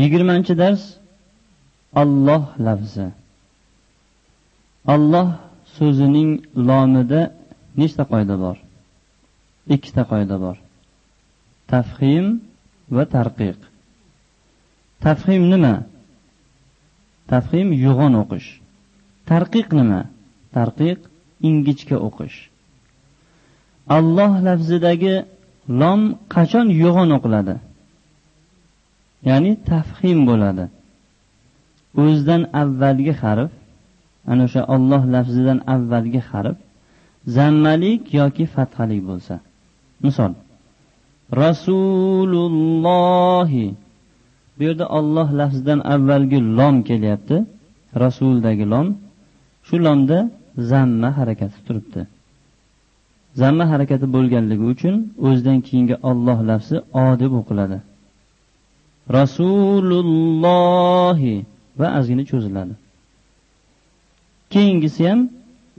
yigirmanchi dars olloh lafzi. Olloh so'zining lomida nechta qoida bor? Ikkita qoida bor. Tafhim va tarqiq. Tafhim nima? Tafhim yo'g'on o'qish. Tarqiq nima? Tarqiq ingichka o'qish. Alloh lafzidagi lom qachon yo'g'on o'qiladi? Ya'ni tafhim bo'ladi. O'zidan avvalgi harf ana o'sha olloh lafzidan avvalgi harf zammalik yoki fathalik bo'lsa. Misol rasulullohi. Bu yerda olloh lafzidan avvalgi lom kelyapti. Rasuldagi lom. Shu lomda zamma harakati turibdi. Zamma harakati bo'lganligi uchun o'zidan keyingi olloh lafzi o deb o'qiladi. Rasulullohi va ozgina cho'ziladi. Keyingisi ham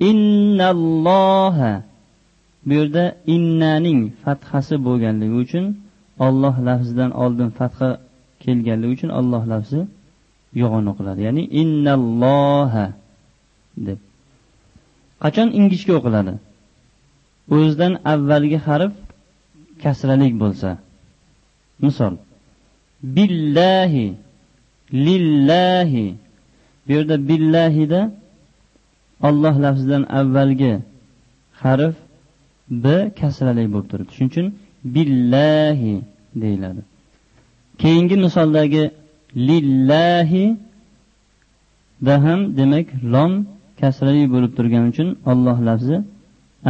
innalloha. Bu yerda innaning fathasi bo'lganligi uchun olloh lafzidan oldin fatha kelganligi uchun olloh lafzi yo'g'on o'qiladi. Ya'ni innalloha deb. Qachon ingichka o'qiladi? O'zidan avvalgi harf kasralik bo'lsa. Misol. Billahi lillahi. Bu yerda billahida olloh lafzidan avvalgi harf b kasralik bo'lib turibdi. Shuning uchun billahi deyiladi. Keyingi misoldagi lillahi da ham demak lom kasrali bo'lib turgani uchun olloh lafzi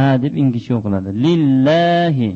a deb ingichka o'qiladi. Lillahi.